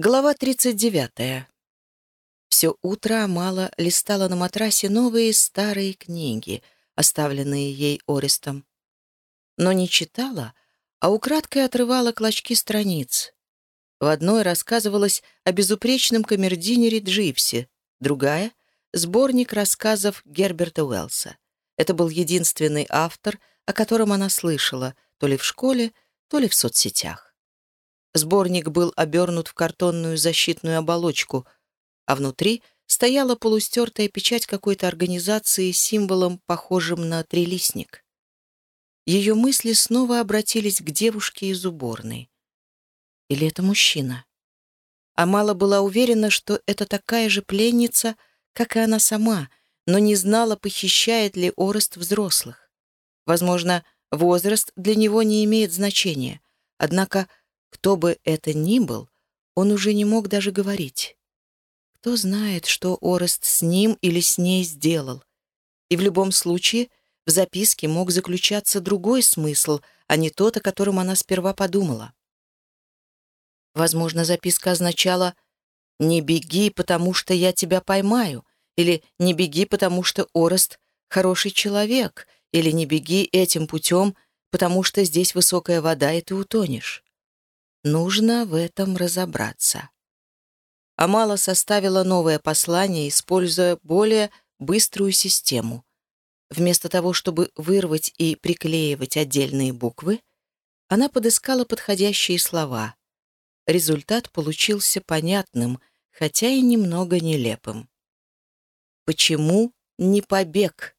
Глава 39. Все утро Амала листала на матрасе новые старые книги, оставленные ей Ористом. Но не читала, а украдкой отрывала клочки страниц. В одной рассказывалось о безупречном камердинере Джипси, другая — сборник рассказов Герберта Уэллса. Это был единственный автор, о котором она слышала, то ли в школе, то ли в соцсетях. Сборник был обернут в картонную защитную оболочку, а внутри стояла полустертая печать какой-то организации с символом, похожим на трилистник. Ее мысли снова обратились к девушке из уборной. Или это мужчина? Амала была уверена, что это такая же пленница, как и она сама, но не знала, похищает ли Орест взрослых. Возможно, возраст для него не имеет значения, однако кто бы это ни был, он уже не мог даже говорить. Кто знает, что Орест с ним или с ней сделал. И в любом случае в записке мог заключаться другой смысл, а не тот, о котором она сперва подумала. Возможно, записка означала «Не беги, потому что я тебя поймаю», или «Не беги, потому что Орест хороший человек», или «Не беги этим путем, потому что здесь высокая вода, и ты утонешь». Нужно в этом разобраться. Амала составила новое послание, используя более быструю систему. Вместо того, чтобы вырвать и приклеивать отдельные буквы, она подыскала подходящие слова. Результат получился понятным, хотя и немного нелепым. «Почему не побег?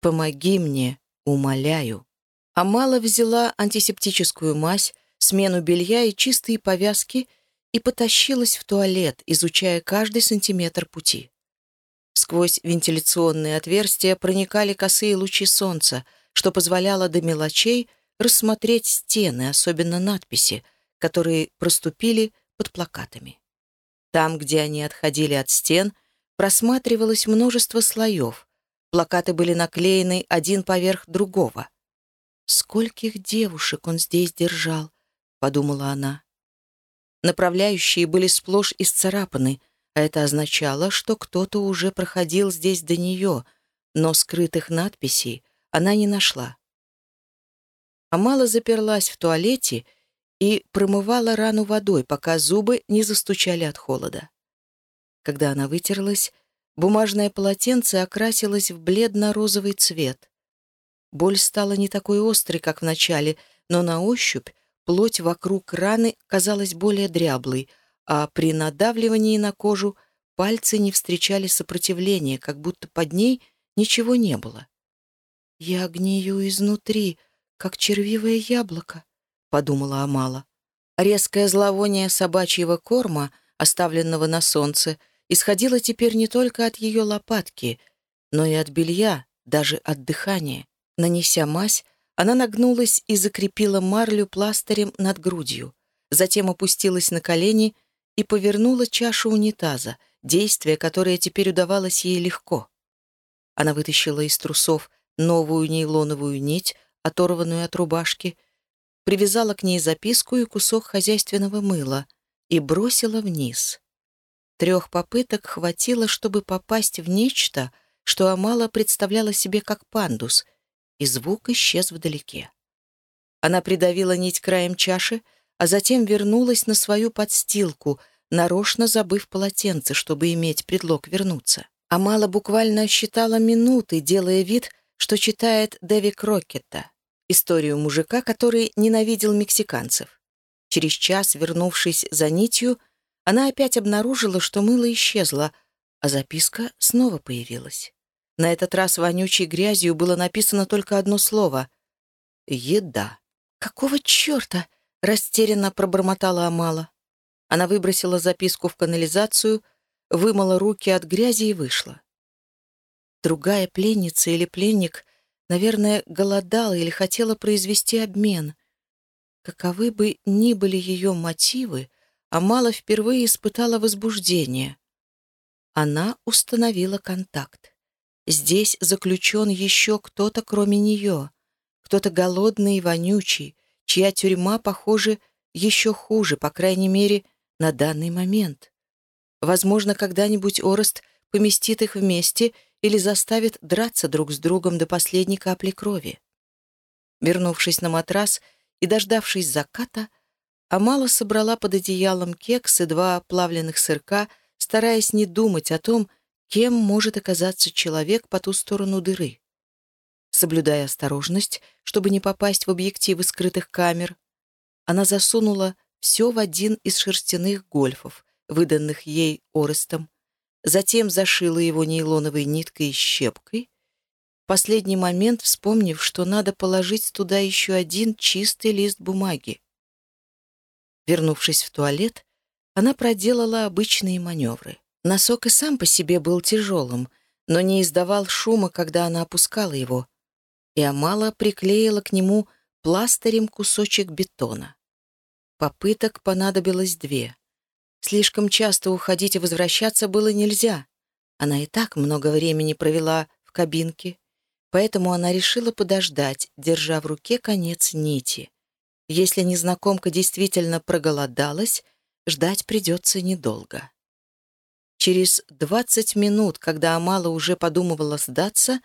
Помоги мне, умоляю». Амала взяла антисептическую мазь, смену белья и чистые повязки и потащилась в туалет, изучая каждый сантиметр пути. Сквозь вентиляционные отверстия проникали косые лучи солнца, что позволяло до мелочей рассмотреть стены, особенно надписи, которые проступили под плакатами. Там, где они отходили от стен, просматривалось множество слоев. Плакаты были наклеены один поверх другого. Скольких девушек он здесь держал, подумала она. Направляющие были сплошь исцарапаны, а это означало, что кто-то уже проходил здесь до нее, но скрытых надписей она не нашла. Амала заперлась в туалете и промывала рану водой, пока зубы не застучали от холода. Когда она вытерлась, бумажное полотенце окрасилось в бледно-розовый цвет. Боль стала не такой острой, как в начале, но на ощупь Плоть вокруг раны казалась более дряблой, а при надавливании на кожу пальцы не встречали сопротивления, как будто под ней ничего не было. «Я гнию изнутри, как червивое яблоко», — подумала Амала. Резкое зловоние собачьего корма, оставленного на солнце, исходило теперь не только от ее лопатки, но и от белья, даже от дыхания. Нанеся мазь, она нагнулась и закрепила марлю пластырем над грудью, затем опустилась на колени и повернула чашу унитаза, действие, которое теперь удавалось ей легко. Она вытащила из трусов новую нейлоновую нить, оторванную от рубашки, привязала к ней записку и кусок хозяйственного мыла и бросила вниз. Трех попыток хватило, чтобы попасть в нечто, что Амала представляла себе как пандус, и звук исчез вдалеке. Она придавила нить краем чаши, а затем вернулась на свою подстилку, нарочно забыв полотенце, чтобы иметь предлог вернуться. Амала буквально считала минуты, делая вид, что читает Дэви Крокетта, историю мужика, который ненавидел мексиканцев. Через час, вернувшись за нитью, она опять обнаружила, что мыло исчезло, а записка снова появилась. На этот раз вонючей грязью было написано только одно слово — «Еда». «Какого черта?» — растерянно пробормотала Амала. Она выбросила записку в канализацию, вымыла руки от грязи и вышла. Другая пленница или пленник, наверное, голодала или хотела произвести обмен. Каковы бы ни были ее мотивы, Амала впервые испытала возбуждение. Она установила контакт. Здесь заключен еще кто-то, кроме нее, кто-то голодный и вонючий, чья тюрьма, похоже, еще хуже, по крайней мере, на данный момент. Возможно, когда-нибудь Орест поместит их вместе или заставит драться друг с другом до последней капли крови. Вернувшись на матрас и дождавшись заката, Амала собрала под одеялом кекс и два плавленных сырка, стараясь не думать о том, кем может оказаться человек по ту сторону дыры. Соблюдая осторожность, чтобы не попасть в объективы скрытых камер, она засунула все в один из шерстяных гольфов, выданных ей Орестом, затем зашила его нейлоновой ниткой и щепкой, в последний момент вспомнив, что надо положить туда еще один чистый лист бумаги. Вернувшись в туалет, она проделала обычные маневры. Носок и сам по себе был тяжелым, но не издавал шума, когда она опускала его, и Амала приклеила к нему пластырем кусочек бетона. Попыток понадобилось две. Слишком часто уходить и возвращаться было нельзя. Она и так много времени провела в кабинке, поэтому она решила подождать, держа в руке конец нити. Если незнакомка действительно проголодалась, ждать придется недолго. Через двадцать минут, когда Амала уже подумывала сдаться,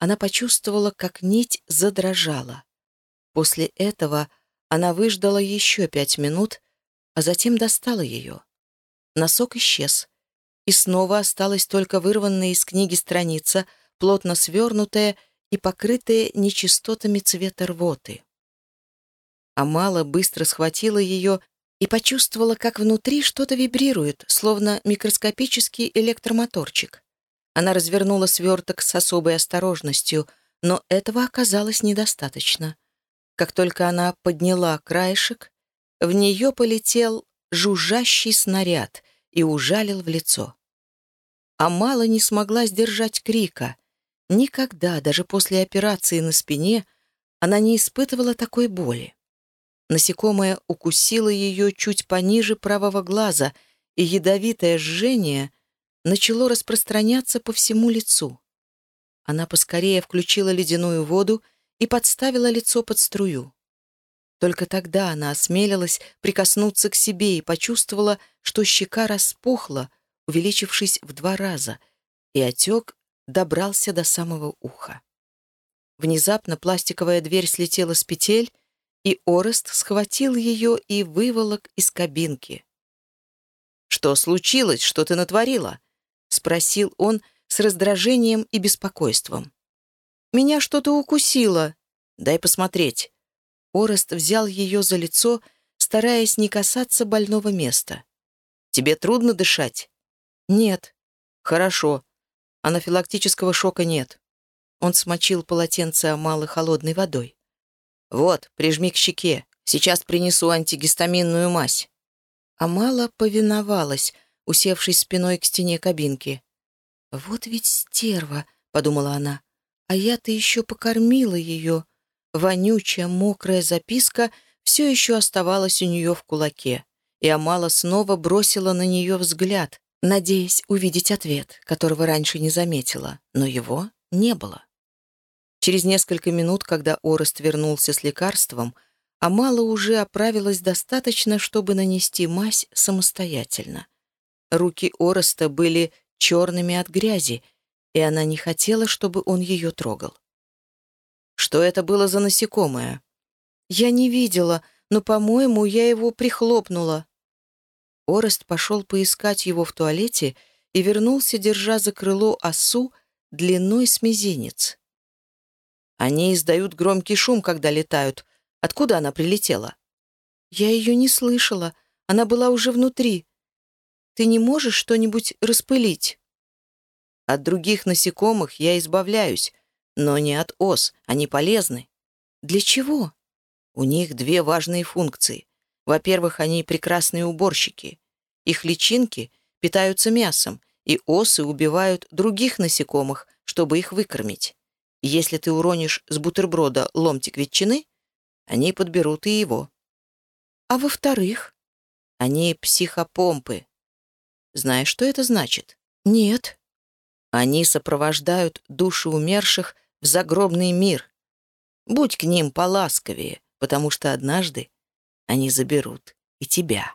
она почувствовала, как нить задрожала. После этого она выждала еще пять минут, а затем достала ее. Носок исчез, и снова осталась только вырванная из книги страница, плотно свернутая и покрытая нечистотами цвета рвоты. Амала быстро схватила ее и почувствовала, как внутри что-то вибрирует, словно микроскопический электромоторчик. Она развернула сверток с особой осторожностью, но этого оказалось недостаточно. Как только она подняла краешек, в нее полетел жужжащий снаряд и ужалил в лицо. А мало не смогла сдержать крика. Никогда, даже после операции на спине, она не испытывала такой боли. Насекомое укусило ее чуть пониже правого глаза, и ядовитое жжение — начало распространяться по всему лицу. Она поскорее включила ледяную воду и подставила лицо под струю. Только тогда она осмелилась прикоснуться к себе и почувствовала, что щека распухла, увеличившись в два раза, и отек добрался до самого уха. Внезапно пластиковая дверь слетела с петель, и Орест схватил ее и выволок из кабинки. «Что случилось? Что ты натворила?» — спросил он с раздражением и беспокойством. «Меня что-то укусило. Дай посмотреть». Орест взял ее за лицо, стараясь не касаться больного места. «Тебе трудно дышать?» «Нет». «Хорошо. Анафилактического шока нет». Он смочил полотенце Амалы холодной водой. «Вот, прижми к щеке. Сейчас принесу антигистаминную мазь». Амала повиновалась, усевшись спиной к стене кабинки. «Вот ведь стерва», — подумала она, — «а я-то еще покормила ее». Вонючая, мокрая записка все еще оставалась у нее в кулаке, и Амала снова бросила на нее взгляд, надеясь увидеть ответ, которого раньше не заметила, но его не было. Через несколько минут, когда Орест вернулся с лекарством, Амала уже оправилась достаточно, чтобы нанести мазь самостоятельно. Руки Ороста были черными от грязи, и она не хотела, чтобы он ее трогал. Что это было за насекомое? Я не видела, но, по-моему, я его прихлопнула. Орест пошел поискать его в туалете и вернулся, держа за крыло осу длиной с мизинец. Они издают громкий шум, когда летают. Откуда она прилетела? Я ее не слышала. Она была уже внутри. Ты не можешь что-нибудь распылить?» «От других насекомых я избавляюсь, но не от ос, они полезны». «Для чего?» «У них две важные функции. Во-первых, они прекрасные уборщики. Их личинки питаются мясом, и осы убивают других насекомых, чтобы их выкормить. Если ты уронишь с бутерброда ломтик ветчины, они подберут и его. А во-вторых, они психопомпы, знаешь, что это значит? Нет. Они сопровождают души умерших в загробный мир. Будь к ним поласковее, потому что однажды они заберут и тебя.